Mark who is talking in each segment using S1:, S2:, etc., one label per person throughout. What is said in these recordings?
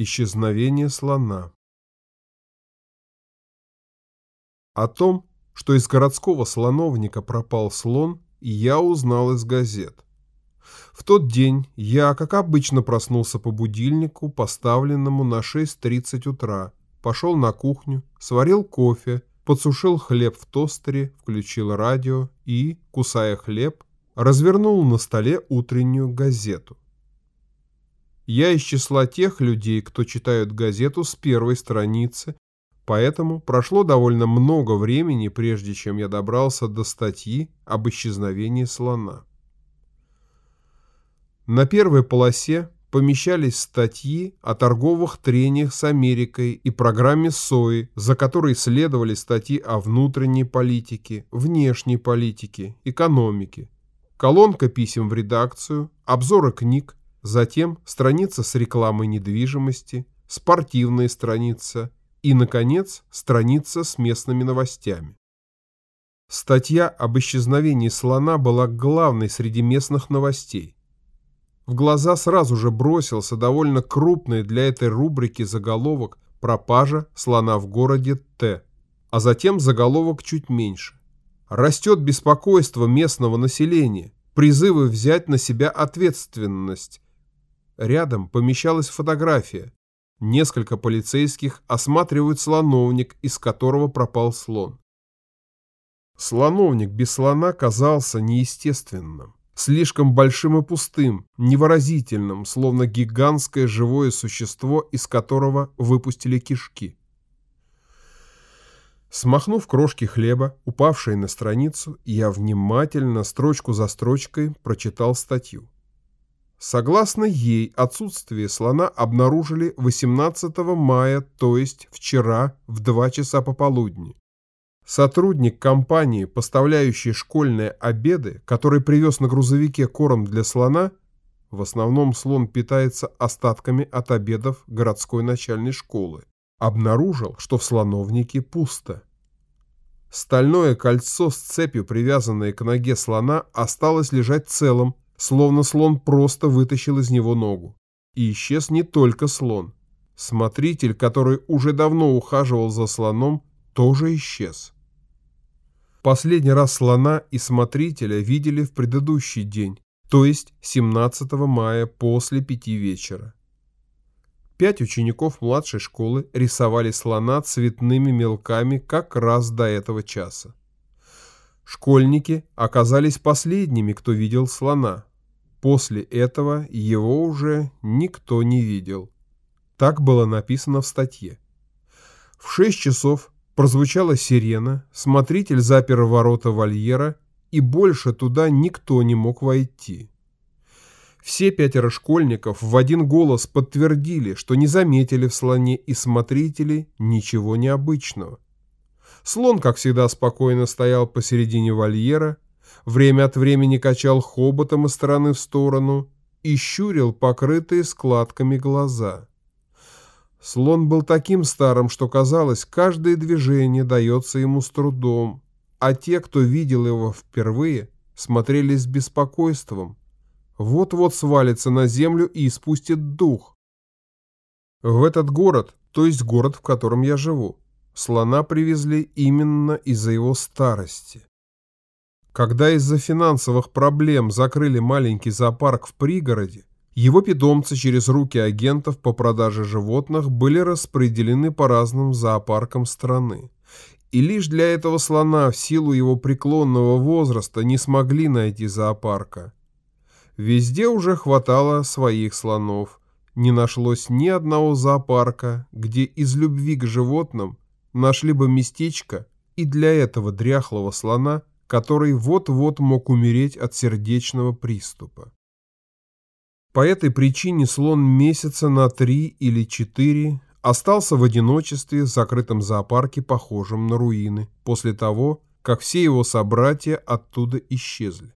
S1: Исчезновение слона. О том, что из городского слоновника пропал слон, я узнал из газет. В тот день я, как обычно, проснулся по будильнику, поставленному на 6.30 утра, пошел на кухню, сварил кофе, подсушил хлеб в тостере, включил радио и, кусая хлеб, развернул на столе утреннюю газету. Я из числа тех людей, кто читают газету с первой страницы, поэтому прошло довольно много времени, прежде чем я добрался до статьи об исчезновении слона. На первой полосе помещались статьи о торговых трениях с Америкой и программе СОИ, за которой следовали статьи о внутренней политике, внешней политике, экономике, колонка писем в редакцию, обзоры книг, затем страница с рекламой недвижимости, спортивная страница и, наконец, страница с местными новостями. Статья об исчезновении слона была главной среди местных новостей. В глаза сразу же бросился довольно крупный для этой рубрики заголовок «Пропажа слона в городе Т», а затем заголовок чуть меньше. Растет беспокойство местного населения, призывы взять на себя ответственность, Рядом помещалась фотография. Несколько полицейских осматривают слоновник, из которого пропал слон. Слоновник без слона казался неестественным, слишком большим и пустым, невыразительным, словно гигантское живое существо, из которого выпустили кишки. Смахнув крошки хлеба, упавшие на страницу, я внимательно, строчку за строчкой, прочитал статью. Согласно ей, отсутствие слона обнаружили 18 мая, то есть вчера в 2 часа пополудни. Сотрудник компании, поставляющей школьные обеды, который привез на грузовике корм для слона, в основном слон питается остатками от обедов городской начальной школы, обнаружил, что в слоновнике пусто. Стальное кольцо с цепью, привязанное к ноге слона, осталось лежать целым, словно слон просто вытащил из него ногу. И исчез не только слон. Смотритель, который уже давно ухаживал за слоном, тоже исчез. Последний раз слона и смотрителя видели в предыдущий день, то есть 17 мая после пяти вечера. Пять учеников младшей школы рисовали слона цветными мелками как раз до этого часа. Школьники оказались последними, кто видел слона. После этого его уже никто не видел. Так было написано в статье. В 6 часов прозвучала сирена, смотритель запер ворота вольера, и больше туда никто не мог войти. Все пятеро школьников в один голос подтвердили, что не заметили в слоне и смотрители ничего необычного. Слон, как всегда, спокойно стоял посередине вольера, время от времени качал хоботом из стороны в сторону и щурил покрытые складками глаза. Слон был таким старым, что казалось, каждое движение дается ему с трудом, а те, кто видел его впервые, смотрели с беспокойством. Вот-вот свалится на землю и испустит дух. В этот город, то есть город, в котором я живу, слона привезли именно из-за его старости. Когда из-за финансовых проблем закрыли маленький зоопарк в пригороде, его питомцы через руки агентов по продаже животных были распределены по разным зоопаркам страны. И лишь для этого слона в силу его преклонного возраста не смогли найти зоопарка. Везде уже хватало своих слонов. Не нашлось ни одного зоопарка, где из любви к животным нашли бы местечко и для этого дряхлого слона – который вот-вот мог умереть от сердечного приступа. По этой причине слон месяца на три или четыре остался в одиночестве в закрытом зоопарке, похожем на руины, после того, как все его собратья оттуда исчезли.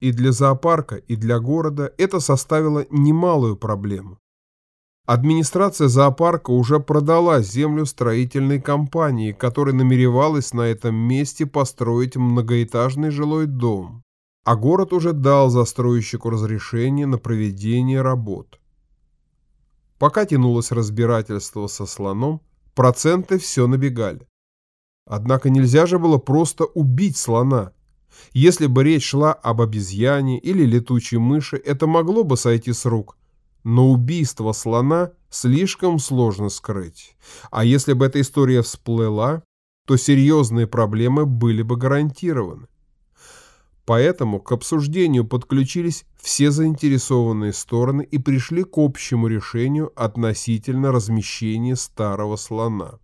S1: И для зоопарка, и для города это составило немалую проблему. Администрация зоопарка уже продала землю строительной компании, которая намеревалась на этом месте построить многоэтажный жилой дом, а город уже дал застройщику разрешение на проведение работ. Пока тянулось разбирательство со слоном, проценты все набегали. Однако нельзя же было просто убить слона. Если бы речь шла об обезьяне или летучей мыши, это могло бы сойти с рук. Но убийство слона слишком сложно скрыть. А если бы эта история всплыла, то серьезные проблемы были бы гарантированы. Поэтому к обсуждению подключились все заинтересованные стороны и пришли к общему решению относительно размещения старого слона.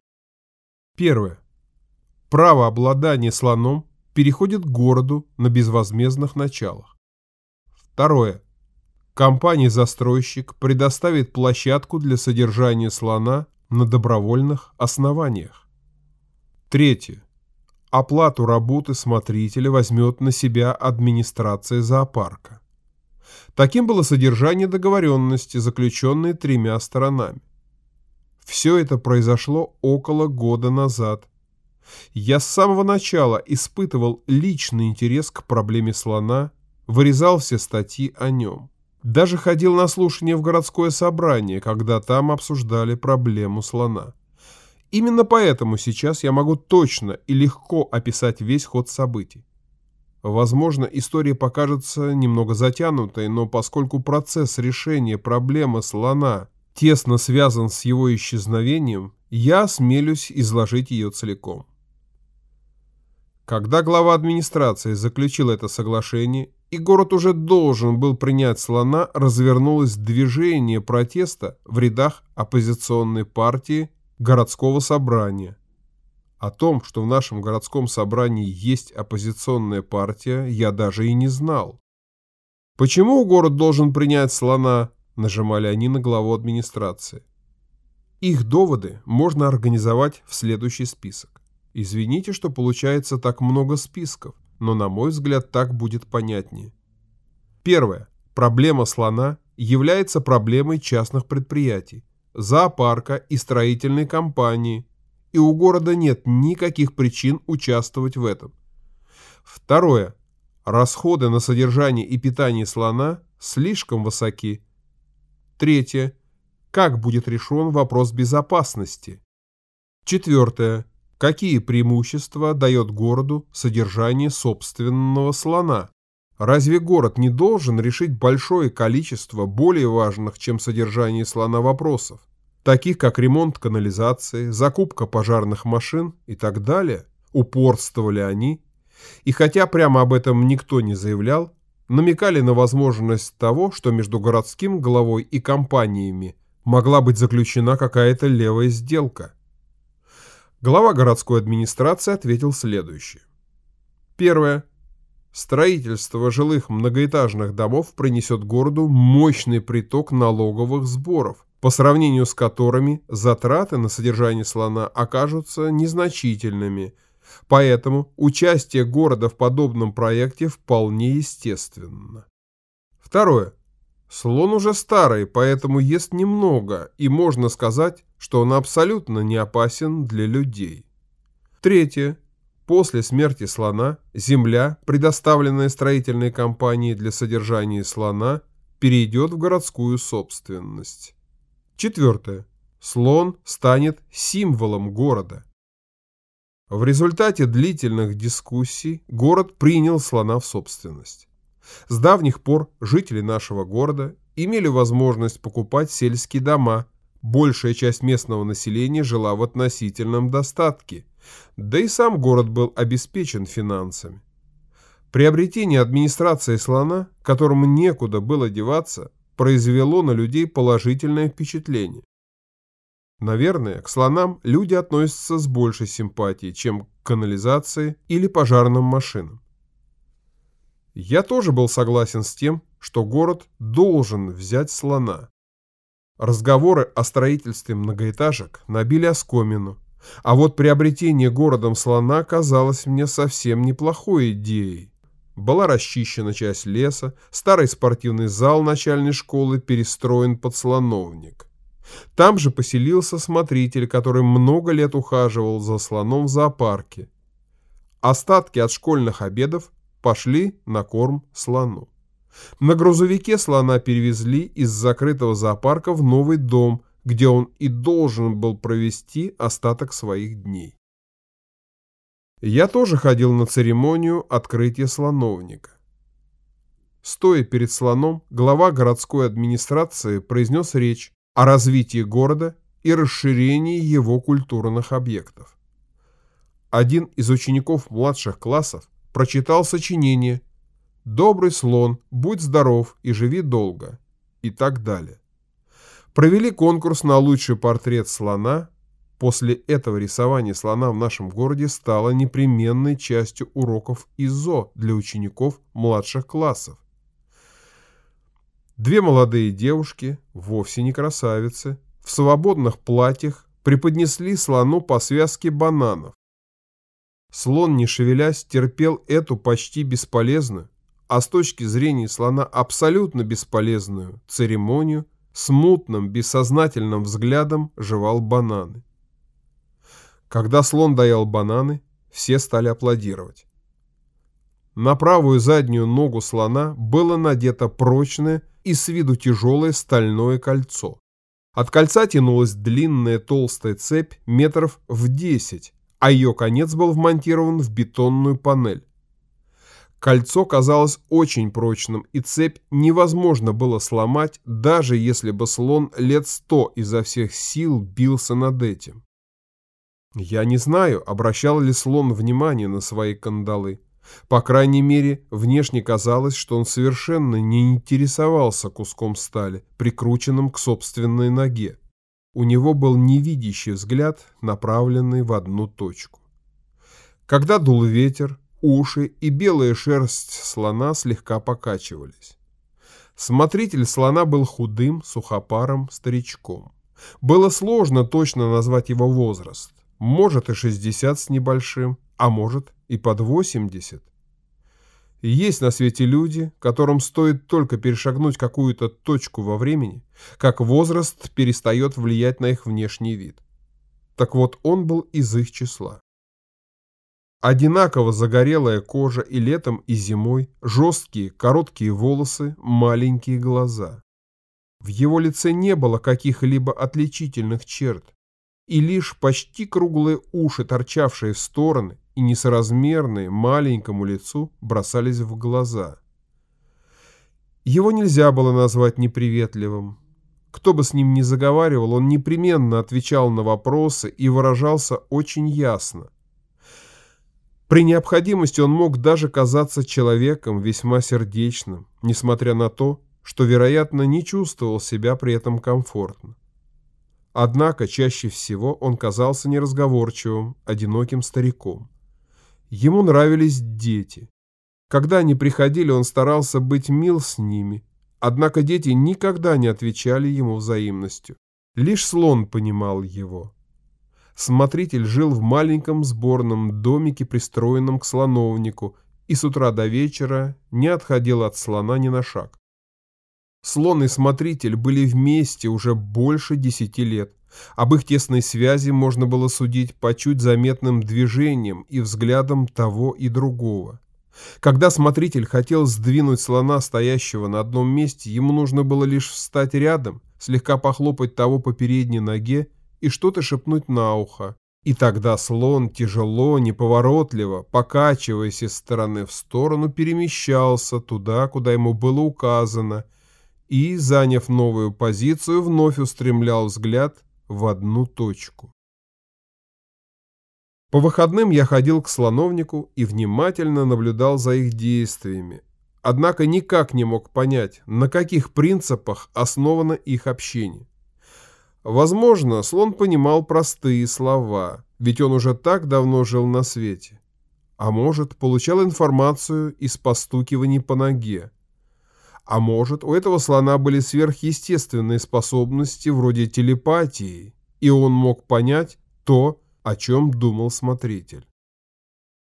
S1: Первое. Право обладания слоном переходит к городу на безвозмездных началах. Второе. Компания-застройщик предоставит площадку для содержания слона на добровольных основаниях. Третье. Оплату работы смотрителя возьмет на себя администрация зоопарка. Таким было содержание договоренности, заключенной тремя сторонами. Все это произошло около года назад. Я с самого начала испытывал личный интерес к проблеме слона, вырезал все статьи о нем. Даже ходил на слушание в городское собрание, когда там обсуждали проблему слона. Именно поэтому сейчас я могу точно и легко описать весь ход событий. Возможно, история покажется немного затянутой, но поскольку процесс решения проблемы слона тесно связан с его исчезновением, я осмелюсь изложить ее целиком. Когда глава администрации заключил это соглашение, и город уже должен был принять слона, развернулось движение протеста в рядах оппозиционной партии городского собрания. О том, что в нашем городском собрании есть оппозиционная партия, я даже и не знал. Почему город должен принять слона, нажимали они на главу администрации. Их доводы можно организовать в следующий список. Извините, что получается так много списков, но на мой взгляд так будет понятнее. Первое. Проблема слона является проблемой частных предприятий, зоопарка и строительной компании, и у города нет никаких причин участвовать в этом. Второе. Расходы на содержание и питание слона слишком высоки. Третье. Как будет решен вопрос безопасности? Четвертое. Какие преимущества дает городу содержание собственного слона? Разве город не должен решить большое количество более важных, чем содержание слона вопросов? таких как ремонт канализации, закупка пожарных машин и так далее, упорствовали они, и хотя прямо об этом никто не заявлял, намекали на возможность того, что между городским главой и компаниями могла быть заключена какая-то левая сделка. Глава городской администрации ответил следующее. Первое. Строительство жилых многоэтажных домов принесет городу мощный приток налоговых сборов, по сравнению с которыми затраты на содержание слона окажутся незначительными, поэтому участие города в подобном проекте вполне естественно. Второе. Слон уже старый, поэтому ест немного, и можно сказать, что он абсолютно не опасен для людей. Третье. После смерти слона земля, предоставленная строительной компанией для содержания слона, перейдет в городскую собственность. Четвертое. Слон станет символом города. В результате длительных дискуссий город принял слона в собственность. С давних пор жители нашего города имели возможность покупать сельские дома, большая часть местного населения жила в относительном достатке, да и сам город был обеспечен финансами. Приобретение администрации слона, которому некуда было деваться, произвело на людей положительное впечатление. Наверное, к слонам люди относятся с большей симпатией, чем к канализации или пожарным машинам. Я тоже был согласен с тем, что город должен взять слона. Разговоры о строительстве многоэтажек набили оскомину, а вот приобретение городом слона казалось мне совсем неплохой идеей. Была расчищена часть леса, старый спортивный зал начальной школы перестроен под слоновник. Там же поселился смотритель, который много лет ухаживал за слоном в зоопарке. Остатки от школьных обедов пошли на корм слону. На грузовике слона перевезли из закрытого зоопарка в новый дом, где он и должен был провести остаток своих дней. Я тоже ходил на церемонию открытия слоновника. Стоя перед слоном, глава городской администрации произнес речь о развитии города и расширении его культурных объектов. Один из учеников младших классов прочитал сочинение «Добрый слон, будь здоров и живи долго» и так далее. Провели конкурс на лучший портрет слона. После этого рисование слона в нашем городе стало непременной частью уроков ИЗО для учеников младших классов. Две молодые девушки, вовсе не красавицы, в свободных платьях преподнесли слону по связке бананов. Слон, не шевелясь, терпел эту почти бесполезную, а с точки зрения слона абсолютно бесполезную церемонию, смутным, бессознательным взглядом жевал бананы. Когда слон доел бананы, все стали аплодировать. На правую заднюю ногу слона было надето прочное и с виду тяжелое стальное кольцо. От кольца тянулась длинная толстая цепь метров в 10, а ее конец был вмонтирован в бетонную панель. Кольцо казалось очень прочным, и цепь невозможно было сломать, даже если бы слон лет сто изо всех сил бился над этим. Я не знаю, обращал ли слон внимание на свои кандалы. По крайней мере, внешне казалось, что он совершенно не интересовался куском стали, прикрученным к собственной ноге. У него был невидящий взгляд, направленный в одну точку. Когда дул ветер, уши и белая шерсть слона слегка покачивались. Смотритель слона был худым, сухопарым старичком. Было сложно точно назвать его возраст. Может и 60 с небольшим, а может и под 80. Есть на свете люди, которым стоит только перешагнуть какую-то точку во времени, как возраст перестает влиять на их внешний вид. Так вот, он был из их числа. Одинаково загорелая кожа и летом, и зимой, жесткие, короткие волосы, маленькие глаза. В его лице не было каких-либо отличительных черт, и лишь почти круглые уши, торчавшие в стороны, и несоразмерные маленькому лицу бросались в глаза. Его нельзя было назвать неприветливым. Кто бы с ним ни заговаривал, он непременно отвечал на вопросы и выражался очень ясно. При необходимости он мог даже казаться человеком весьма сердечным, несмотря на то, что, вероятно, не чувствовал себя при этом комфортно. Однако чаще всего он казался неразговорчивым, одиноким стариком. Ему нравились дети. Когда они приходили, он старался быть мил с ними, однако дети никогда не отвечали ему взаимностью. Лишь слон понимал его. Смотритель жил в маленьком сборном домике, пристроенном к слоновнику, и с утра до вечера не отходил от слона ни на шаг. Слон и смотритель были вместе уже больше десяти лет. Об их тесной связи можно было судить по чуть заметным движениям и взглядам того и другого. Когда смотритель хотел сдвинуть слона, стоящего на одном месте, ему нужно было лишь встать рядом, слегка похлопать того по передней ноге и что-то шепнуть на ухо. И тогда слон тяжело, неповоротливо, покачиваясь из стороны в сторону, перемещался туда, куда ему было указано, и, заняв новую позицию, вновь устремлял взгляд в одну точку. По выходным я ходил к слоновнику и внимательно наблюдал за их действиями, однако никак не мог понять, на каких принципах основано их общение. Возможно, слон понимал простые слова, ведь он уже так давно жил на свете. А может, получал информацию из постукиваний по ноге. А может, у этого слона были сверхъестественные способности вроде телепатии, и он мог понять то, о чем думал смотритель.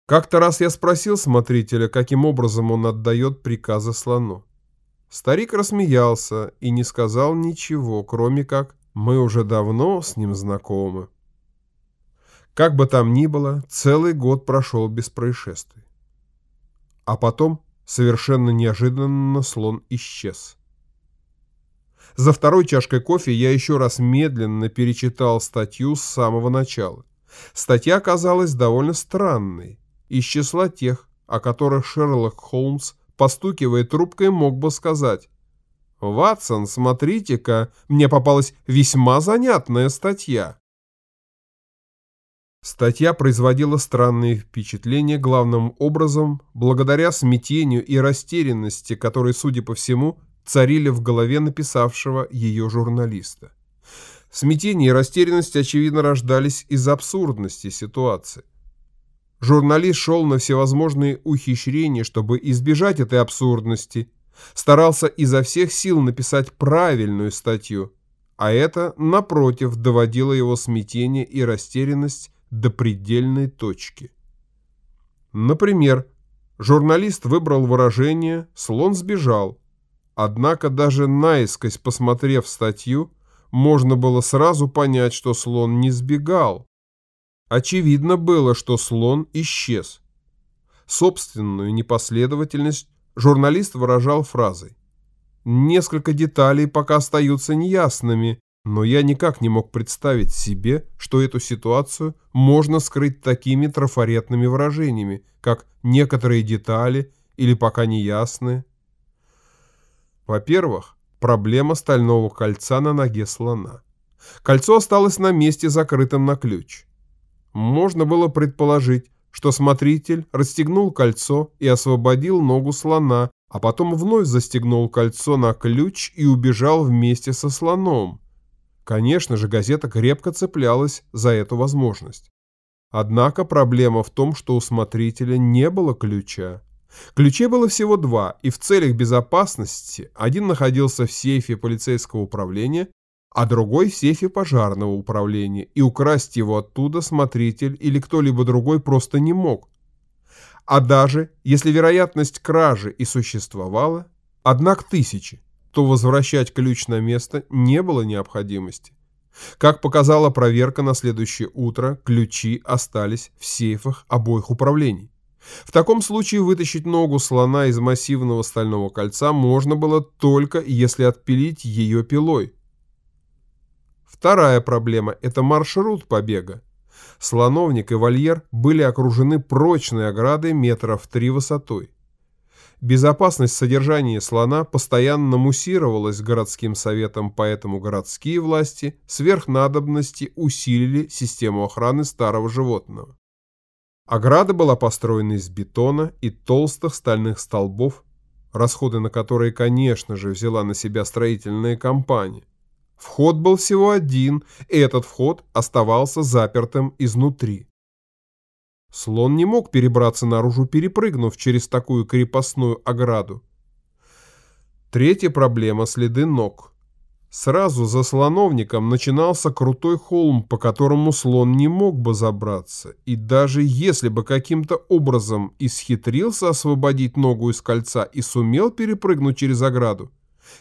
S1: Как-то раз я спросил смотрителя, каким образом он отдает приказы слону. Старик рассмеялся и не сказал ничего, кроме как «мы уже давно с ним знакомы». Как бы там ни было, целый год прошел без происшествий. А потом Совершенно неожиданно слон исчез. За второй чашкой кофе я еще раз медленно перечитал статью с самого начала. Статья оказалась довольно странной, из числа тех, о которых Шерлок Холмс, постукивая трубкой, мог бы сказать «Ватсон, смотрите-ка, мне попалась весьма занятная статья». Статья производила странные впечатления главным образом благодаря смятению и растерянности, которые, судя по всему, царили в голове написавшего ее журналиста. Смятение и растерянность, очевидно, рождались из абсурдности ситуации. Журналист шел на всевозможные ухищрения, чтобы избежать этой абсурдности, старался изо всех сил написать правильную статью, а это, напротив, доводило его смятение и растерянность до предельной точки. Например, журналист выбрал выражение «слон сбежал», однако даже наискось посмотрев статью, можно было сразу понять, что слон не сбегал. Очевидно было, что слон исчез. Собственную непоследовательность журналист выражал фразой. Несколько деталей пока остаются неясными, но я никак не мог представить себе, что эту ситуацию можно скрыть такими трафаретными выражениями, как «некоторые детали» или «пока не ясные». Во-первых, проблема стального кольца на ноге слона. Кольцо осталось на месте закрытым на ключ. Можно было предположить, что смотритель расстегнул кольцо и освободил ногу слона, а потом вновь застегнул кольцо на ключ и убежал вместе со слоном. Конечно же, газета крепко цеплялась за эту возможность. Однако проблема в том, что у смотрителя не было ключа. Ключей было всего два, и в целях безопасности один находился в сейфе полицейского управления, а другой в сейфе пожарного управления, и украсть его оттуда смотритель или кто-либо другой просто не мог. А даже если вероятность кражи и существовала, одна к тысяче то возвращать ключ на место не было необходимости. Как показала проверка на следующее утро, ключи остались в сейфах обоих управлений. В таком случае вытащить ногу слона из массивного стального кольца можно было только если отпилить ее пилой. Вторая проблема – это маршрут побега. Слоновник и вольер были окружены прочной оградой метров три высотой. Безопасность содержания слона постоянно муссировалась городским советом, поэтому городские власти сверх надобности усилили систему охраны старого животного. Ограда была построена из бетона и толстых стальных столбов, расходы на которые, конечно же, взяла на себя строительная компания. Вход был всего один, и этот вход оставался запертым изнутри. Слон не мог перебраться наружу, перепрыгнув через такую крепостную ограду. Третья проблема – следы ног. Сразу за слоновником начинался крутой холм, по которому слон не мог бы забраться, и даже если бы каким-то образом исхитрился освободить ногу из кольца и сумел перепрыгнуть через ограду,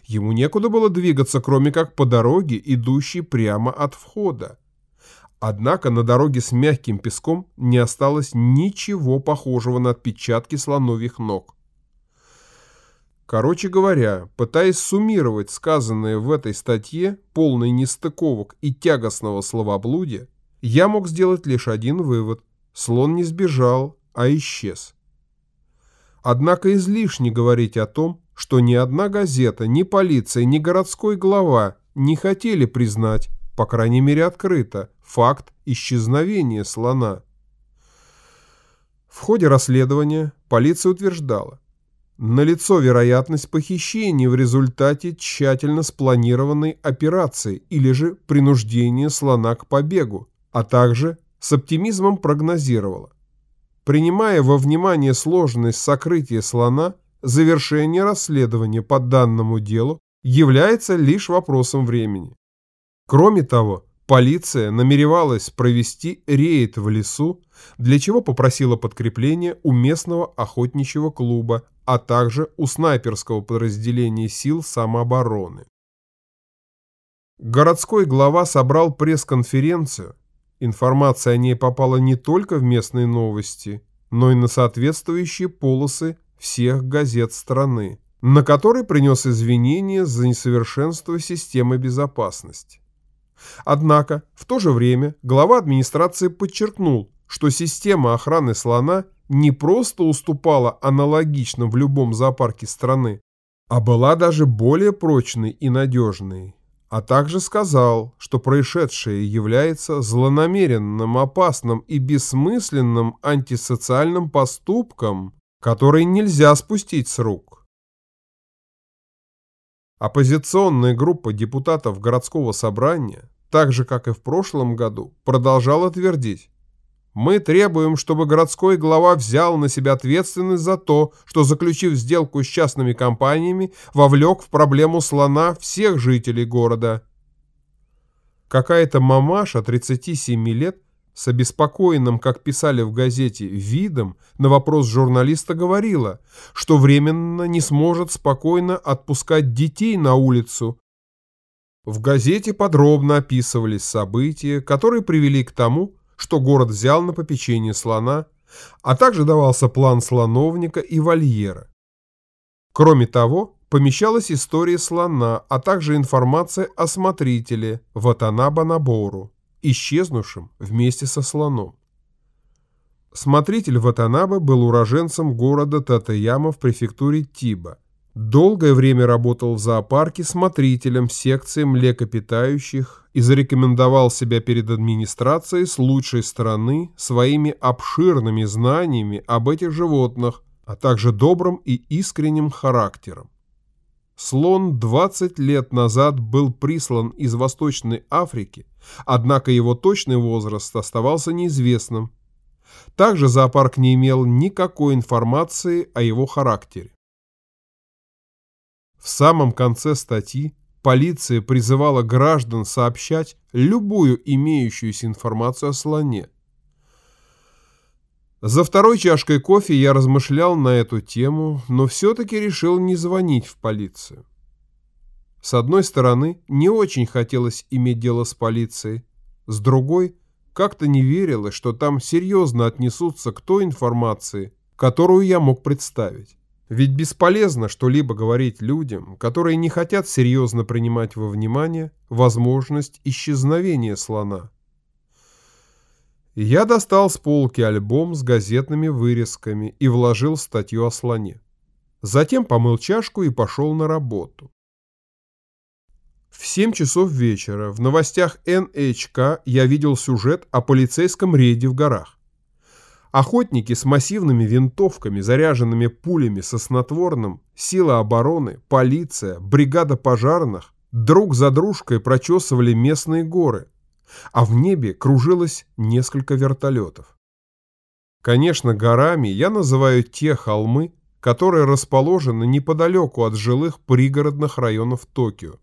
S1: ему некуда было двигаться, кроме как по дороге, идущей прямо от входа. Однако на дороге с мягким песком не осталось ничего похожего на отпечатки слоновьих ног. Короче говоря, пытаясь суммировать сказанное в этой статье, полной нестыковок и тягостного словоблудия, я мог сделать лишь один вывод – слон не сбежал, а исчез. Однако излишне говорить о том, что ни одна газета, ни полиция, ни городской глава не хотели признать, по крайней мере открыто, факт исчезновения слона. В ходе расследования полиция утверждала, налицо вероятность похищения в результате тщательно спланированной операции или же принуждения слона к побегу, а также с оптимизмом прогнозировала. Принимая во внимание сложность сокрытия слона, завершение расследования по данному делу является лишь вопросом времени. Кроме того, полиция намеревалась провести рейд в лесу, для чего попросила подкрепление у местного охотничьего клуба, а также у снайперского подразделения сил самообороны. Городской глава собрал пресс-конференцию. Информация о ней попала не только в местные новости, но и на соответствующие полосы всех газет страны. на который принес извинения за несовершенство системы безопасности. Однако, в то же время, глава администрации подчеркнул, что система охраны слона не просто уступала аналогично в любом зоопарке страны, а была даже более прочной и надежной, а также сказал, что происшедшее является злонамеренным, опасным и бессмысленным антисоциальным поступком, который нельзя спустить с рук. Оппозиционная группа депутатов городского собрания, так же как и в прошлом году, продолжала твердить, мы требуем, чтобы городской глава взял на себя ответственность за то, что, заключив сделку с частными компаниями, вовлек в проблему слона всех жителей города. Какая-то мамаша 37 лет с обеспокоенным, как писали в газете, видом на вопрос журналиста говорила, что временно не сможет спокойно отпускать детей на улицу. В газете подробно описывались события, которые привели к тому, что город взял на попечение слона, а также давался план слоновника и вольера. Кроме того, помещалась история слона, а также информация о смотрителе Ватанаба Набору, исчезнувшем вместе со слоном. Смотритель Ватанаба был уроженцем города Татаяма в префектуре Тиба, Долгое время работал в зоопарке смотрителем секции млекопитающих и зарекомендовал себя перед администрацией с лучшей стороны своими обширными знаниями об этих животных, а также добрым и искренним характером. Слон 20 лет назад был прислан из Восточной Африки, однако его точный возраст оставался неизвестным. Также зоопарк не имел никакой информации о его характере. В самом конце статьи полиция призывала граждан сообщать любую имеющуюся информацию о слоне. За второй чашкой кофе я размышлял на эту тему, но все-таки решил не звонить в полицию. С одной стороны, не очень хотелось иметь дело с полицией, с другой, как-то не верилось, что там серьезно отнесутся к той информации, которую я мог представить. Ведь бесполезно что-либо говорить людям, которые не хотят серьезно принимать во внимание возможность исчезновения слона. Я достал с полки альбом с газетными вырезками и вложил статью о слоне. Затем помыл чашку и пошел на работу. В 7 часов вечера в новостях НХК я видел сюжет о полицейском рейде в горах. Охотники с массивными винтовками, заряженными пулями со снотворным, сила обороны, полиция, бригада пожарных друг за дружкой прочесывали местные горы, а в небе кружилось несколько вертолетов. Конечно, горами я называю те холмы, которые расположены неподалеку от жилых пригородных районов Токио.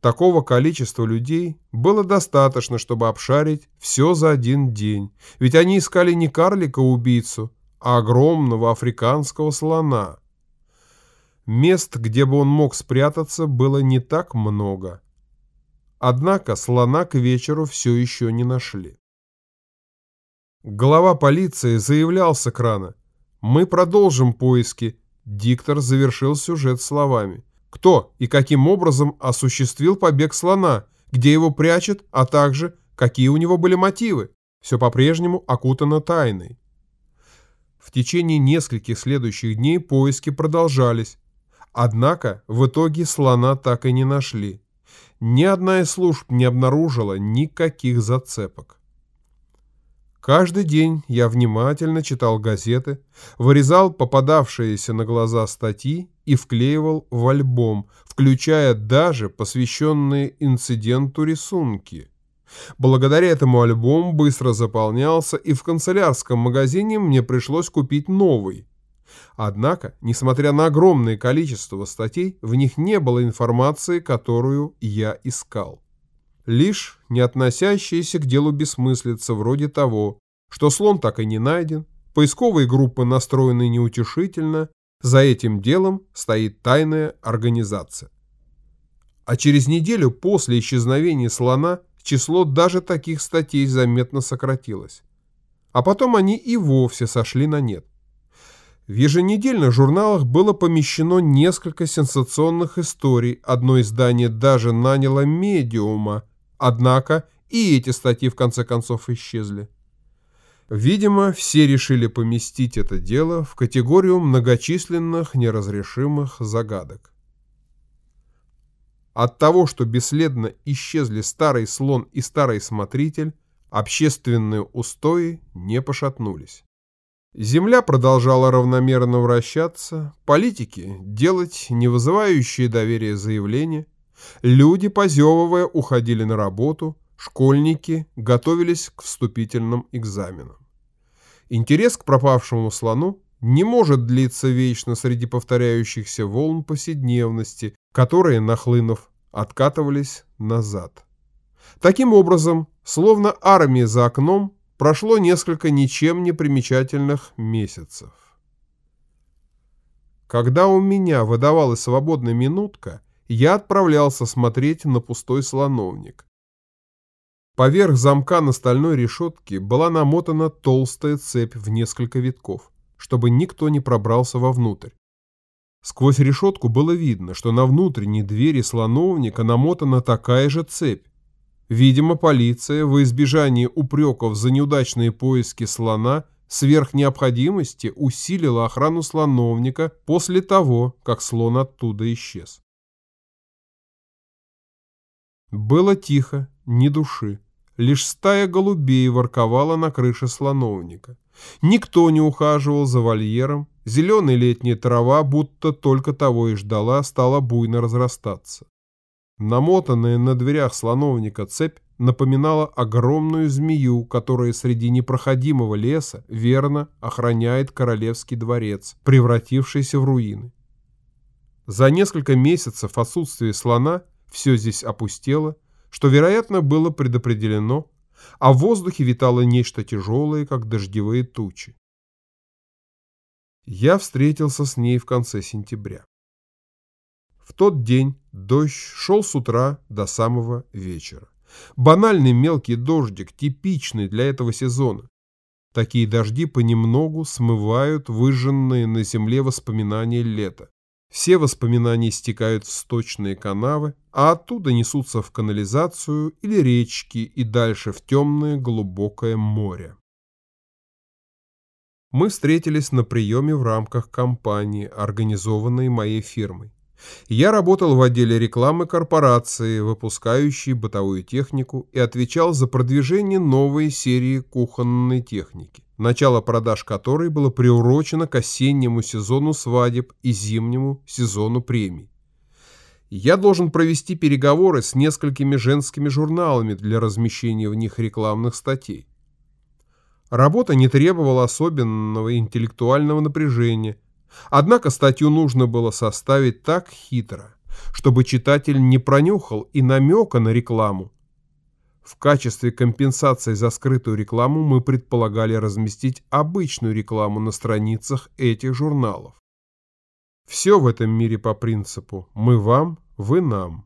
S1: Такого количества людей было достаточно, чтобы обшарить все за один день, ведь они искали не карлика-убийцу, а огромного африканского слона. Мест, где бы он мог спрятаться, было не так много. Однако слона к вечеру все еще не нашли. Глава полиции заявлял с экрана «Мы продолжим поиски». Диктор завершил сюжет словами кто и каким образом осуществил побег слона, где его прячут, а также какие у него были мотивы. Все по-прежнему окутано тайной. В течение нескольких следующих дней поиски продолжались. Однако в итоге слона так и не нашли. Ни одна из служб не обнаружила никаких зацепок. Каждый день я внимательно читал газеты, вырезал попадавшиеся на глаза статьи и вклеивал в альбом, включая даже посвященные инциденту рисунки. Благодаря этому альбом быстро заполнялся, и в канцелярском магазине мне пришлось купить новый. Однако, несмотря на огромное количество статей, в них не было информации, которую я искал лишь не относящиеся к делу бессмыслица вроде того, что слон так и не найден, поисковые группы настроены неутешительно, за этим делом стоит тайная организация. А через неделю после исчезновения слона число даже таких статей заметно сократилось. А потом они и вовсе сошли на нет. В еженедельных журналах было помещено несколько сенсационных историй, одно издание даже наняло медиума, однако и эти статьи в конце концов исчезли. Видимо, все решили поместить это дело в категорию многочисленных неразрешимых загадок. От того, что бесследно исчезли старый слон и старый смотритель, общественные устои не пошатнулись. Земля продолжала равномерно вращаться, политики делать не вызывающие доверия заявления, люди, позевывая, уходили на работу, школьники готовились к вступительным экзаменам. Интерес к пропавшему слону не может длиться вечно среди повторяющихся волн повседневности, которые, нахлынув, откатывались назад. Таким образом, словно армия за окном, прошло несколько ничем не примечательных месяцев. Когда у меня выдавалась свободная минутка, я отправлялся смотреть на пустой слоновник. Поверх замка на стальной решетке была намотана толстая цепь в несколько витков, чтобы никто не пробрался вовнутрь. Сквозь решетку было видно, что на внутренней двери слоновника намотана такая же цепь. Видимо, полиция во избежание упреков за неудачные поиски слона сверх необходимости усилила охрану слоновника после того, как слон оттуда исчез. Было тихо, ни души. Лишь стая голубей ворковала на крыше слоновника. Никто не ухаживал за вольером, зеленая летняя трава, будто только того и ждала, стала буйно разрастаться. Намотанная на дверях слоновника цепь напоминала огромную змею, которая среди непроходимого леса верно охраняет королевский дворец, превратившийся в руины. За несколько месяцев отсутствия слона все здесь опустело, что, вероятно, было предопределено, а в воздухе витало нечто тяжелое, как дождевые тучи. Я встретился с ней в конце сентября. В тот день дождь шел с утра до самого вечера. Банальный мелкий дождик, типичный для этого сезона. Такие дожди понемногу смывают выжженные на земле воспоминания лета. Все воспоминания стекают в сточные канавы, а оттуда несутся в канализацию или речки и дальше в темное глубокое море. Мы встретились на приеме в рамках кампании, организованной моей фирмой. Я работал в отделе рекламы корпорации, выпускающей бытовую технику, и отвечал за продвижение новой серии кухонной техники начало продаж которой было приурочено к осеннему сезону свадеб и зимнему сезону премий. Я должен провести переговоры с несколькими женскими журналами для размещения в них рекламных статей. Работа не требовала особенного интеллектуального напряжения, однако статью нужно было составить так хитро, чтобы читатель не пронюхал и намека на рекламу, в качестве компенсации за скрытую рекламу мы предполагали разместить обычную рекламу на страницах этих журналов. Все в этом мире по принципу «мы вам, вы нам».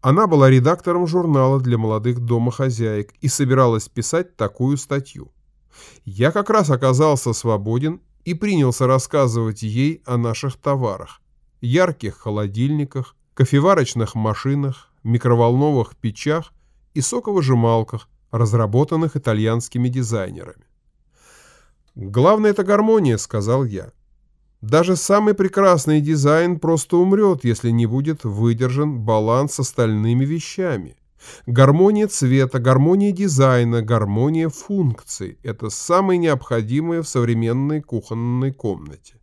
S1: Она была редактором журнала для молодых домохозяек и собиралась писать такую статью. Я как раз оказался свободен и принялся рассказывать ей о наших товарах. Ярких холодильниках, кофеварочных машинах, микроволновых печах и соковыжималках, разработанных итальянскими дизайнерами. «Главное – это гармония», – сказал я. «Даже самый прекрасный дизайн просто умрет, если не будет выдержан баланс с остальными вещами. Гармония цвета, гармония дизайна, гармония функций – это самое необходимое в современной кухонной комнате.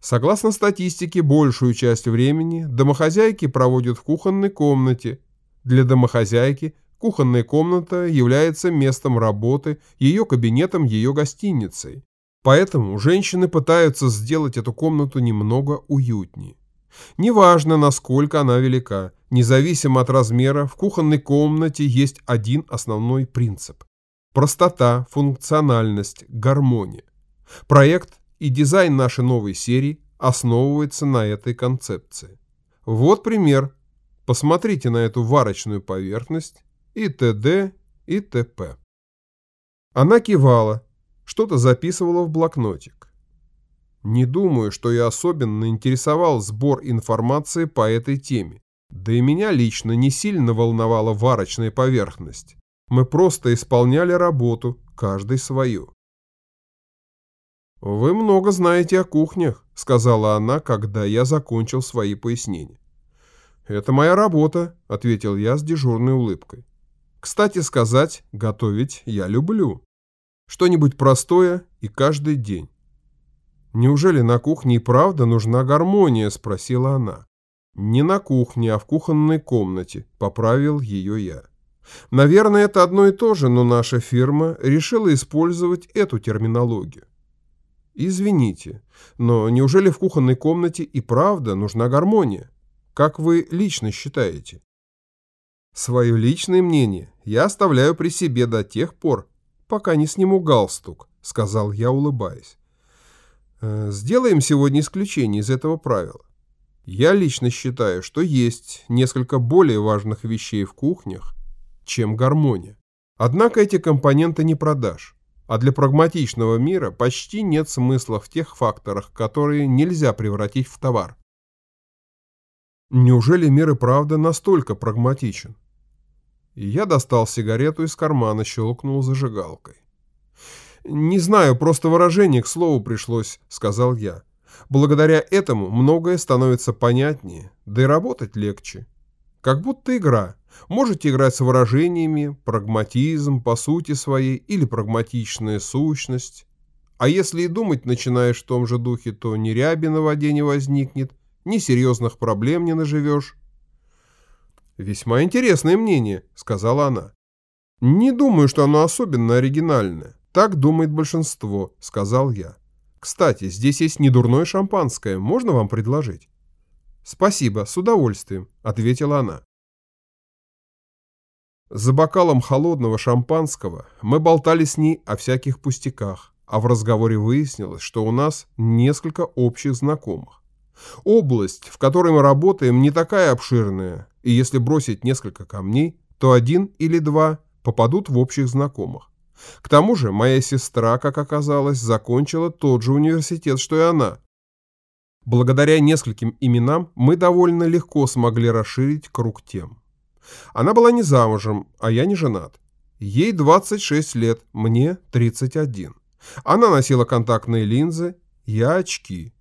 S1: Согласно статистике, большую часть времени домохозяйки проводят в кухонной комнате. Для домохозяйки кухонная комната является местом работы, ее кабинетом, ее гостиницей. Поэтому женщины пытаются сделать эту комнату немного уютнее. Неважно, насколько она велика, независимо от размера, в кухонной комнате есть один основной принцип – простота, функциональность, гармония. Проект и дизайн нашей новой серии основывается на этой концепции. Вот пример. Посмотрите на эту варочную поверхность и т.д. и т.п. Она кивала, что-то записывала в блокнотик. Не думаю, что я особенно интересовал сбор информации по этой теме. Да и меня лично не сильно волновала варочная поверхность. Мы просто исполняли работу, каждый свою. «Вы много знаете о кухнях», — сказала она, когда я закончил свои пояснения. «Это моя работа», — ответил я с дежурной улыбкой. «Кстати сказать, готовить я люблю. Что-нибудь простое и каждый день. «Неужели на кухне и правда нужна гармония?» – спросила она. «Не на кухне, а в кухонной комнате», – поправил ее я. Наверное, это одно и то же, но наша фирма решила использовать эту терминологию. Извините, но неужели в кухонной комнате и правда нужна гармония? Как вы лично считаете? Свое личное мнение я оставляю при себе до тех пор, пока не сниму галстук, сказал я, улыбаясь. Э, сделаем сегодня исключение из этого правила. Я лично считаю, что есть несколько более важных вещей в кухнях, чем гармония. Однако эти компоненты не продашь. А для прагматичного мира почти нет смысла в тех факторах, которые нельзя превратить в товар. Неужели мир и правда настолько прагматичен? И я достал сигарету из кармана, щелкнул зажигалкой. «Не знаю, просто выражение к слову пришлось», — сказал я. «Благодаря этому многое становится понятнее, да и работать легче. Как будто игра. Можете играть с выражениями, прагматизм по сути своей или прагматичная сущность. А если и думать начинаешь в том же духе, то ни ряби на воде не возникнет, ни серьезных проблем не наживешь». «Весьма интересное мнение», — сказала она. «Не думаю, что оно особенно оригинальное. «Так думает большинство», — сказал я. «Кстати, здесь есть недурное шампанское. Можно вам предложить?» «Спасибо, с удовольствием», — ответила она. За бокалом холодного шампанского мы болтали с ней о всяких пустяках, а в разговоре выяснилось, что у нас несколько общих знакомых. Область, в которой мы работаем, не такая обширная, и если бросить несколько камней, то один или два попадут в общих знакомых. К тому же моя сестра, как оказалось, закончила тот же университет, что и она. Благодаря нескольким именам мы довольно легко смогли расширить круг тем. Она была не замужем, а я не женат. Ей 26 лет, мне 31. Она носила контактные линзы, я очки.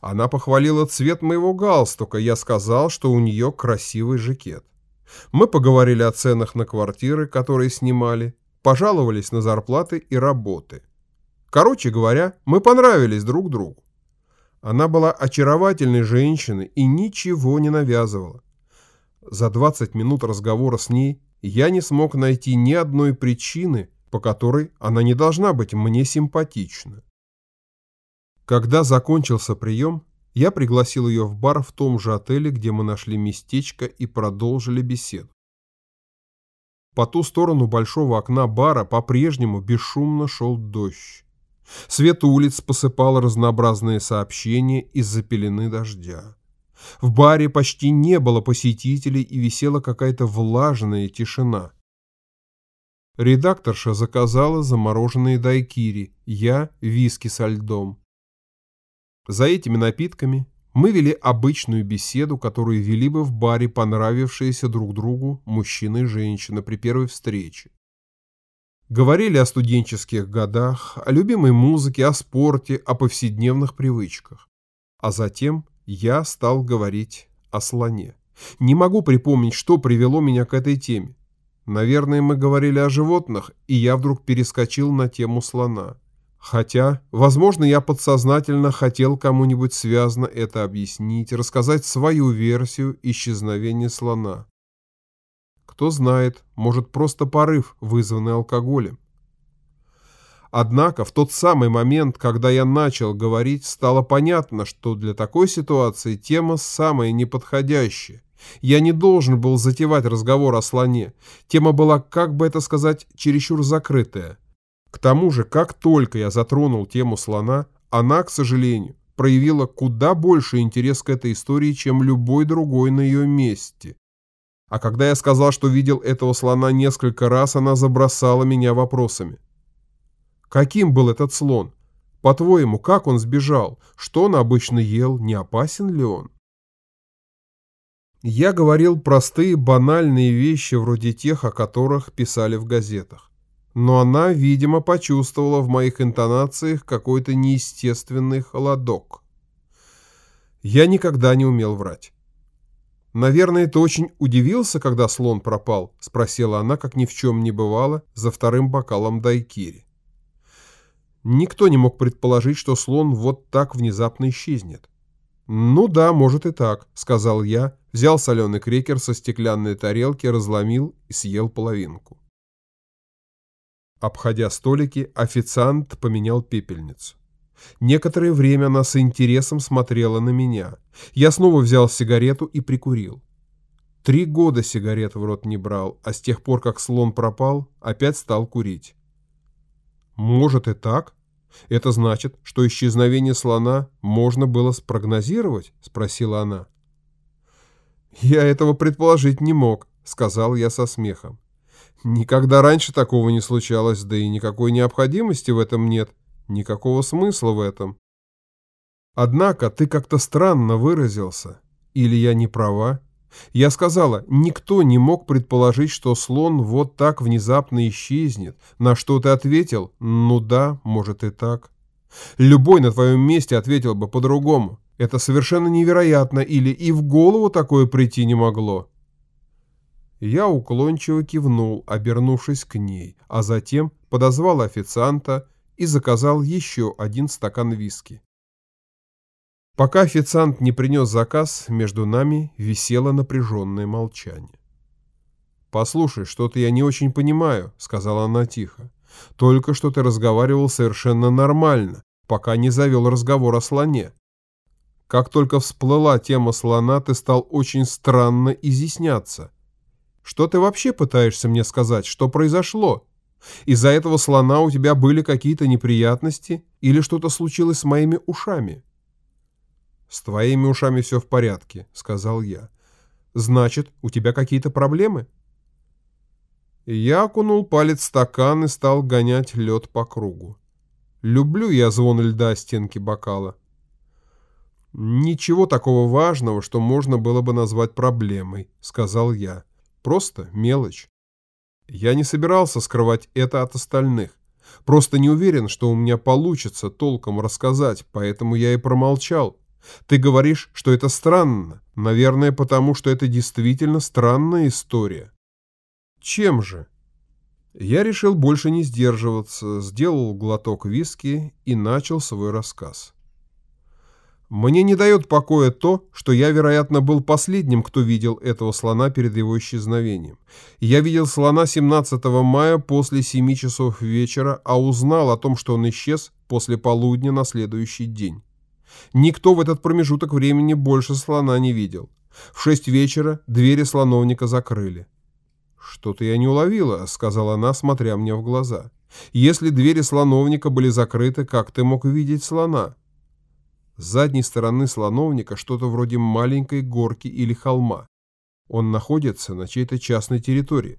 S1: Она похвалила цвет моего галстука, я сказал, что у нее красивый жакет. Мы поговорили о ценах на квартиры, которые снимали, пожаловались на зарплаты и работы. Короче говоря, мы понравились друг другу. Она была очаровательной женщиной и ничего не навязывала. За 20 минут разговора с ней я не смог найти ни одной причины, по которой она не должна быть мне симпатична. Когда закончился прием, я пригласил ее в бар в том же отеле, где мы нашли местечко и продолжили беседу. По ту сторону большого окна бара по-прежнему бесшумно шел дождь. Свет улиц посыпал разнообразные сообщения из-за пелены дождя. В баре почти не было посетителей и висела какая-то влажная тишина. Редакторша заказала замороженные дайкири, я – виски со льдом. За этими напитками мы вели обычную беседу, которую вели бы в баре понравившиеся друг другу мужчина и женщина при первой встрече. Говорили о студенческих годах, о любимой музыке, о спорте, о повседневных привычках. А затем я стал говорить о слоне. Не могу припомнить, что привело меня к этой теме. Наверное, мы говорили о животных, и я вдруг перескочил на тему слона. Хотя, возможно, я подсознательно хотел кому-нибудь связно это объяснить, рассказать свою версию исчезновения слона. Кто знает, может просто порыв, вызванный алкоголем. Однако в тот самый момент, когда я начал говорить, стало понятно, что для такой ситуации тема самая неподходящая. Я не должен был затевать разговор о слоне. Тема была, как бы это сказать, чересчур закрытая. К тому же, как только я затронул тему слона, она, к сожалению, проявила куда больше интерес к этой истории, чем любой другой на ее месте. А когда я сказал, что видел этого слона несколько раз, она забросала меня вопросами. Каким был этот слон? По-твоему, как он сбежал? Что он обычно ел? Не опасен ли он? Я говорил простые банальные вещи вроде тех, о которых писали в газетах. Но она, видимо, почувствовала в моих интонациях какой-то неестественный холодок. Я никогда не умел врать. «Наверное, ты очень удивился, когда слон пропал?» — спросила она, как ни в чем не бывало, за вторым бокалом дайкири. Никто не мог предположить, что слон вот так внезапно исчезнет. «Ну да, может и так», — сказал я, взял соленый крекер со стеклянной тарелки, разломил и съел половинку. Обходя столики, официант поменял пепельницу. Некоторое время она с интересом смотрела на меня. Я снова взял сигарету и прикурил. Три года сигарет в рот не брал, а с тех пор, как слон пропал, опять стал курить. Может и так? Это значит, что исчезновение слона можно было спрогнозировать? Спросила она. Я этого предположить не мог, сказал я со смехом. Никогда раньше такого не случалось, да и никакой необходимости в этом нет. Никакого смысла в этом. Однако ты как-то странно выразился. Или я не права? Я сказала, никто не мог предположить, что слон вот так внезапно исчезнет. На что ты ответил? Ну да, может и так. Любой на твоем месте ответил бы по-другому. Это совершенно невероятно или и в голову такое прийти не могло. Я уклончиво кивнул, обернувшись к ней, а затем подозвал официанта и заказал еще один стакан виски. Пока официант не принес заказ, между нами висело напряженное молчание. «Послушай, что-то я не очень понимаю», — сказала она тихо. «Только что ты разговаривал совершенно нормально, пока не завел разговор о слоне. Как только всплыла тема слона, ты стал очень странно изъясняться. Что ты вообще пытаешься мне сказать, что произошло?» Из-за этого слона у тебя были какие-то неприятности или что-то случилось с моими ушами?» «С твоими ушами все в порядке», — сказал я. «Значит, у тебя какие-то проблемы?» Я окунул палец в стакан и стал гонять лед по кругу. Люблю я звон льда о стенки бокала. «Ничего такого важного, что можно было бы назвать проблемой», — сказал я. «Просто мелочь». Я не собирался скрывать это от остальных. Просто не уверен, что у меня получится толком рассказать, поэтому я и промолчал. Ты говоришь, что это странно. Наверное, потому что это действительно странная история. Чем же? Я решил больше не сдерживаться, сделал глоток виски и начал свой рассказ. Мне не дает покоя то, что я, вероятно, был последним, кто видел этого слона перед его исчезновением. Я видел слона 17 мая после 7 часов вечера, а узнал о том, что он исчез после полудня на следующий день. Никто в этот промежуток времени больше слона не видел. В 6 вечера двери слоновника закрыли. «Что-то я не уловила», — сказала она, смотря мне в глаза. «Если двери слоновника были закрыты, как ты мог видеть слона?» С задней стороны слоновника что-то вроде маленькой горки или холма. Он находится на чьей-то частной территории.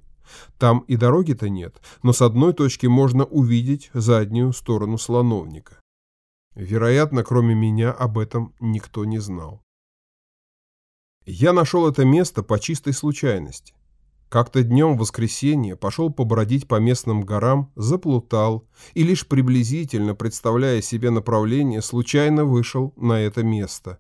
S1: Там и дороги-то нет, но с одной точки можно увидеть заднюю сторону слоновника. Вероятно, кроме меня об этом никто не знал. Я нашел это место по чистой случайности. Как-то днем в воскресенье пошел побродить по местным горам, заплутал и лишь приблизительно представляя себе направление, случайно вышел на это место.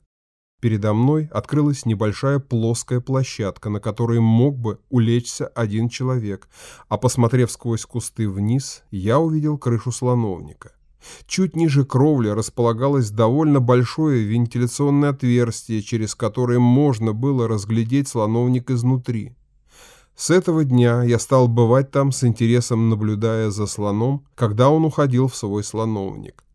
S1: Передо мной открылась небольшая плоская площадка, на которой мог бы улечься один человек, а посмотрев сквозь кусты вниз, я увидел крышу слоновника. Чуть ниже кровли располагалось довольно большое вентиляционное отверстие, через которое можно было разглядеть слоновник изнутри. С этого дня я стал бывать там с интересом, наблюдая за слоном, когда он уходил в свой слоновник.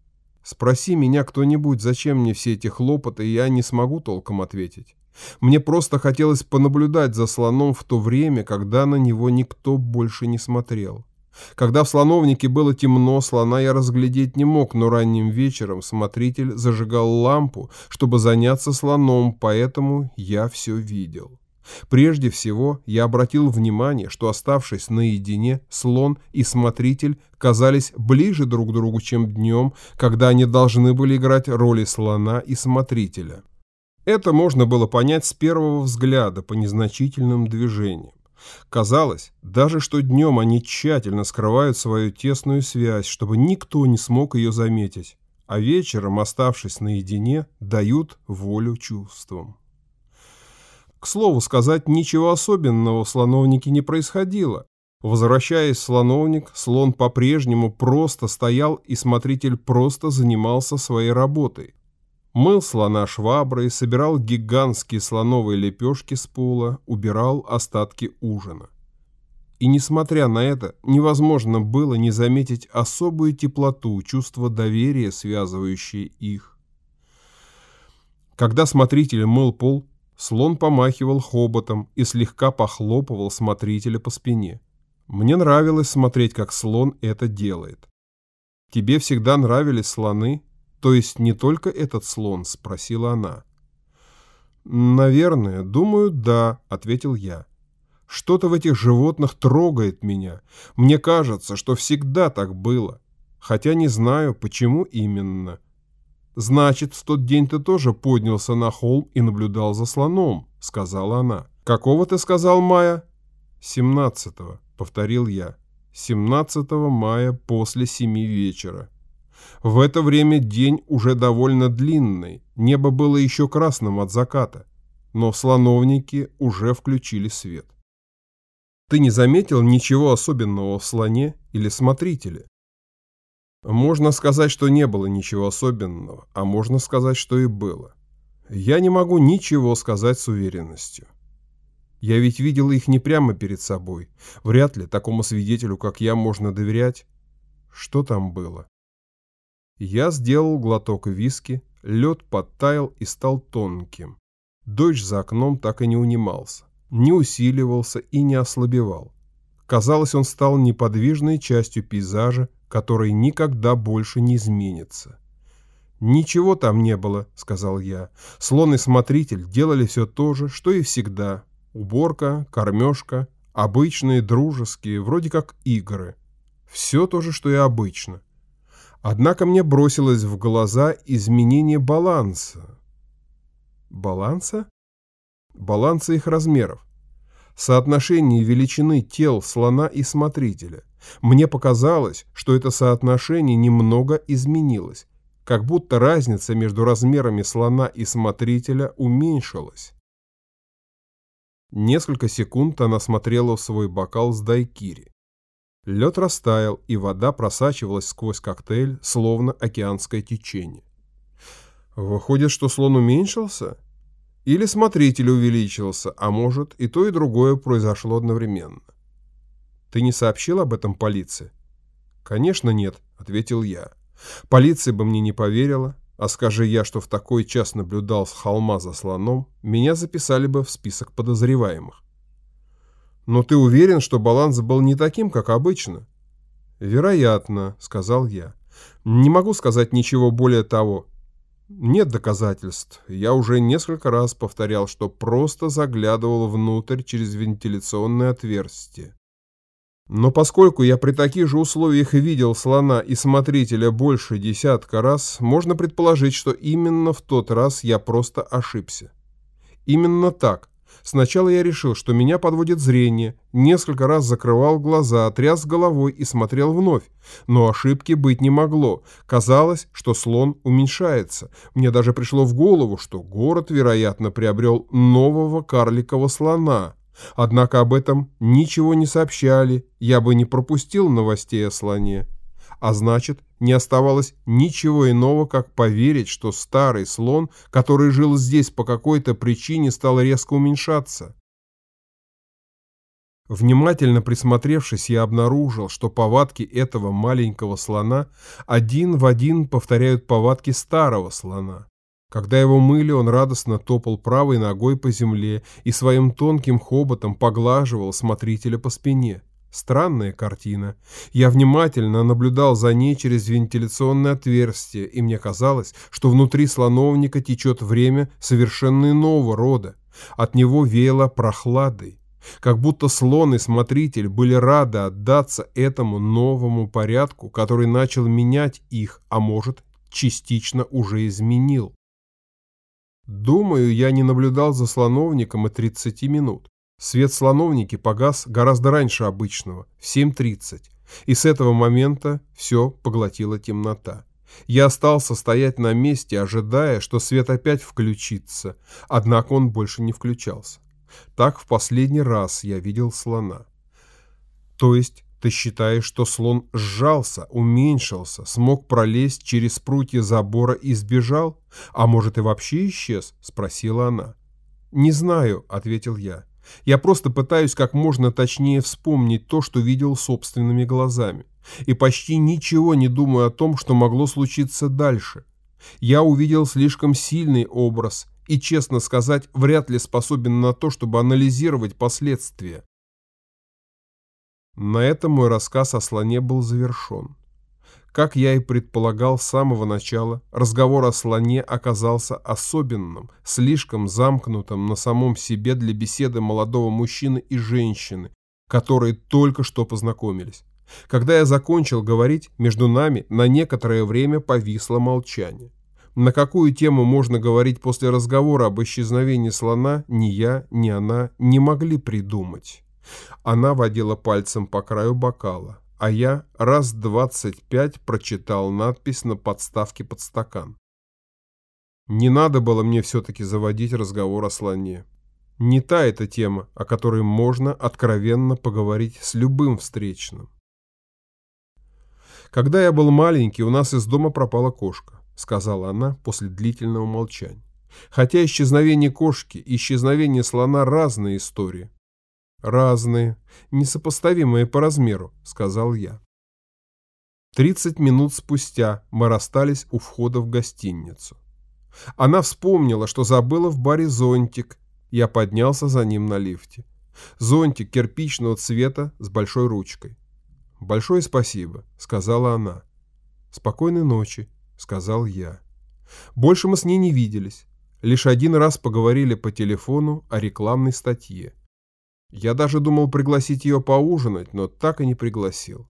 S1: Спроси меня кто-нибудь, зачем мне все эти хлопоты, и я не смогу толком ответить. Мне просто хотелось понаблюдать за слоном в то время, когда на него никто больше не смотрел. Когда в слоновнике было темно, слона я разглядеть не мог, но ранним вечером смотритель зажигал лампу, чтобы заняться слоном, поэтому я все видел. Прежде всего, я обратил внимание, что оставшись наедине, слон и смотритель казались ближе друг к другу, чем днем, когда они должны были играть роли слона и смотрителя. Это можно было понять с первого взгляда по незначительным движениям. Казалось, даже что днем они тщательно скрывают свою тесную связь, чтобы никто не смог ее заметить, а вечером, оставшись наедине, дают волю чувствам. К слову сказать, ничего особенного в слоновнике не происходило. Возвращаясь в слоновник, слон по-прежнему просто стоял, и смотритель просто занимался своей работой. Мыл слона шваброй, собирал гигантские слоновые лепешки с пола, убирал остатки ужина. И несмотря на это, невозможно было не заметить особую теплоту, чувство доверия, связывающее их. Когда смотритель мыл пол, Слон помахивал хоботом и слегка похлопывал смотрителя по спине. Мне нравилось смотреть, как слон это делает. «Тебе всегда нравились слоны? То есть не только этот слон?» – спросила она. «Наверное, думаю, да», – ответил я. «Что-то в этих животных трогает меня. Мне кажется, что всегда так было. Хотя не знаю, почему именно». «Значит, в тот день ты тоже поднялся на холм и наблюдал за слоном», — сказала она. «Какого ты сказал мая?» «Семнадцатого», — повторил я. «Семнадцатого мая после семи вечера». В это время день уже довольно длинный, небо было еще красным от заката, но в слоновнике уже включили свет. «Ты не заметил ничего особенного в слоне или смотрителе?» Можно сказать, что не было ничего особенного, а можно сказать, что и было. Я не могу ничего сказать с уверенностью. Я ведь видел их не прямо перед собой. Вряд ли такому свидетелю, как я, можно доверять. Что там было? Я сделал глоток виски, лед подтаял и стал тонким. Дождь за окном так и не унимался, не усиливался и не ослабевал. Казалось, он стал неподвижной частью пейзажа, который никогда больше не изменится. «Ничего там не было», — сказал я. Слон и смотритель делали все то же, что и всегда. Уборка, кормежка, обычные, дружеские, вроде как игры. Все то же, что и обычно. Однако мне бросилось в глаза изменение баланса. Баланса? Баланса их размеров. Соотношение величины тел слона и смотрителя. Мне показалось, что это соотношение немного изменилось, как будто разница между размерами слона и смотрителя уменьшилась. Несколько секунд она смотрела в свой бокал с дайкири. Лед растаял, и вода просачивалась сквозь коктейль, словно океанское течение. Выходит, что слон уменьшился? Или смотритель увеличился, а может и то и другое произошло одновременно. Ты не сообщил об этом полиции? Конечно, нет, ответил я. Полиция бы мне не поверила, а скажи я, что в такой час наблюдал с холма за слоном, меня записали бы в список подозреваемых. Но ты уверен, что баланс был не таким, как обычно? Вероятно, сказал я. Не могу сказать ничего более того. Нет доказательств. Я уже несколько раз повторял, что просто заглядывал внутрь через вентиляционное отверстие. Но поскольку я при таких же условиях видел слона и смотрителя больше десятка раз, можно предположить, что именно в тот раз я просто ошибся. Именно так. Сначала я решил, что меня подводит зрение, несколько раз закрывал глаза, тряс головой и смотрел вновь. Но ошибки быть не могло. Казалось, что слон уменьшается. Мне даже пришло в голову, что город, вероятно, приобрел нового карликового слона – Однако об этом ничего не сообщали, я бы не пропустил новостей о слоне. А значит, не оставалось ничего иного, как поверить, что старый слон, который жил здесь по какой-то причине, стал резко уменьшаться. Внимательно присмотревшись, я обнаружил, что повадки этого маленького слона один в один повторяют повадки старого слона. Когда его мыли, он радостно топал правой ногой по земле и своим тонким хоботом поглаживал смотрителя по спине. Странная картина. Я внимательно наблюдал за ней через вентиляционное отверстие, и мне казалось, что внутри слоновника течет время совершенно иного рода. От него веяло прохладой, как будто слон и смотритель были рады отдаться этому новому порядку, который начал менять их, а может, частично уже изменил. Думаю, я не наблюдал за слоновником и 30 минут. Свет слоновники погас гораздо раньше обычного, в 7.30, и с этого момента все поглотила темнота. Я остался стоять на месте, ожидая, что свет опять включится, однако он больше не включался. Так в последний раз я видел слона. То есть ты считаешь, что слон сжался, уменьшился, смог пролезть через прутья забора и сбежал? А может и вообще исчез? Спросила она. Не знаю, ответил я. Я просто пытаюсь как можно точнее вспомнить то, что видел собственными глазами. И почти ничего не думаю о том, что могло случиться дальше. Я увидел слишком сильный образ и, честно сказать, вряд ли способен на то, чтобы анализировать последствия. На этом мой рассказ о слоне был завершен. Как я и предполагал с самого начала, разговор о слоне оказался особенным, слишком замкнутым на самом себе для беседы молодого мужчины и женщины, которые только что познакомились. Когда я закончил говорить, между нами на некоторое время повисло молчание. На какую тему можно говорить после разговора об исчезновении слона, ни я, ни она не могли придумать. Она водила пальцем по краю бокала а я раз двадцать пять прочитал надпись на подставке под стакан. Не надо было мне все-таки заводить разговор о слоне. Не та эта тема, о которой можно откровенно поговорить с любым встречным. «Когда я был маленький, у нас из дома пропала кошка», — сказала она после длительного молчания. «Хотя исчезновение кошки и исчезновение слона — разные истории. «Разные, несопоставимые по размеру», — сказал я. Тридцать минут спустя мы расстались у входа в гостиницу. Она вспомнила, что забыла в баре зонтик. Я поднялся за ним на лифте. Зонтик кирпичного цвета с большой ручкой. «Большое спасибо», — сказала она. «Спокойной ночи», — сказал я. Больше мы с ней не виделись. Лишь один раз поговорили по телефону о рекламной статье. Я даже думал пригласить ее поужинать, но так и не пригласил.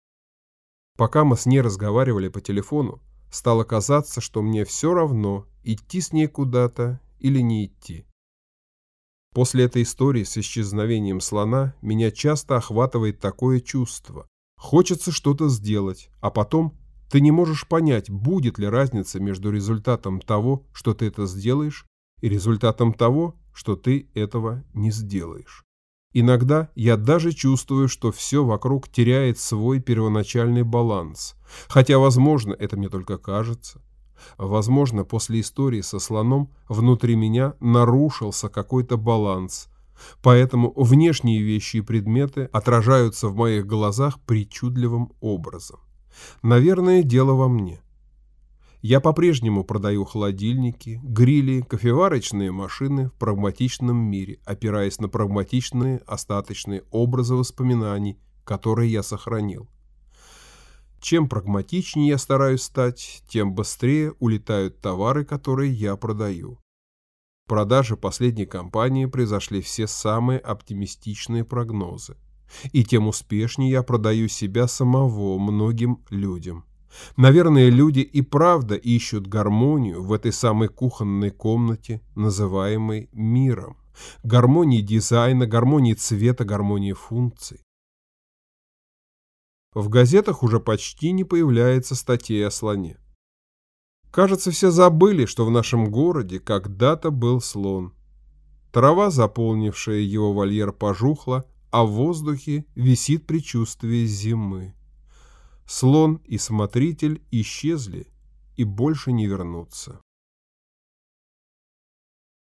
S1: Пока мы с ней разговаривали по телефону, стало казаться, что мне все равно, идти с ней куда-то или не идти. После этой истории с исчезновением слона меня часто охватывает такое чувство. Хочется что-то сделать, а потом ты не можешь понять, будет ли разница между результатом того, что ты это сделаешь, и результатом того, что ты этого не сделаешь. Иногда я даже чувствую, что все вокруг теряет свой первоначальный баланс. Хотя, возможно, это мне только кажется. Возможно, после истории со слоном внутри меня нарушился какой-то баланс. Поэтому внешние вещи и предметы отражаются в моих глазах причудливым образом. Наверное, дело во мне. Я по-прежнему продаю холодильники, грили, кофеварочные машины в прагматичном мире, опираясь на прагматичные остаточные образы воспоминаний, которые я сохранил. Чем прагматичнее я стараюсь стать, тем быстрее улетают товары, которые я продаю. В продаже последней компании произошли все самые оптимистичные прогнозы. И тем успешнее я продаю себя самого многим людям. Наверное, люди и правда ищут гармонию в этой самой кухонной комнате, называемой миром. Гармонии дизайна, гармонии цвета, гармонии функций. В газетах уже почти не появляется статей о слоне. Кажется, все забыли, что в нашем городе когда-то был слон. Трава, заполнившая его вольер, пожухла, а в воздухе висит предчувствие зимы. Слон и смотритель исчезли и больше не вернутся.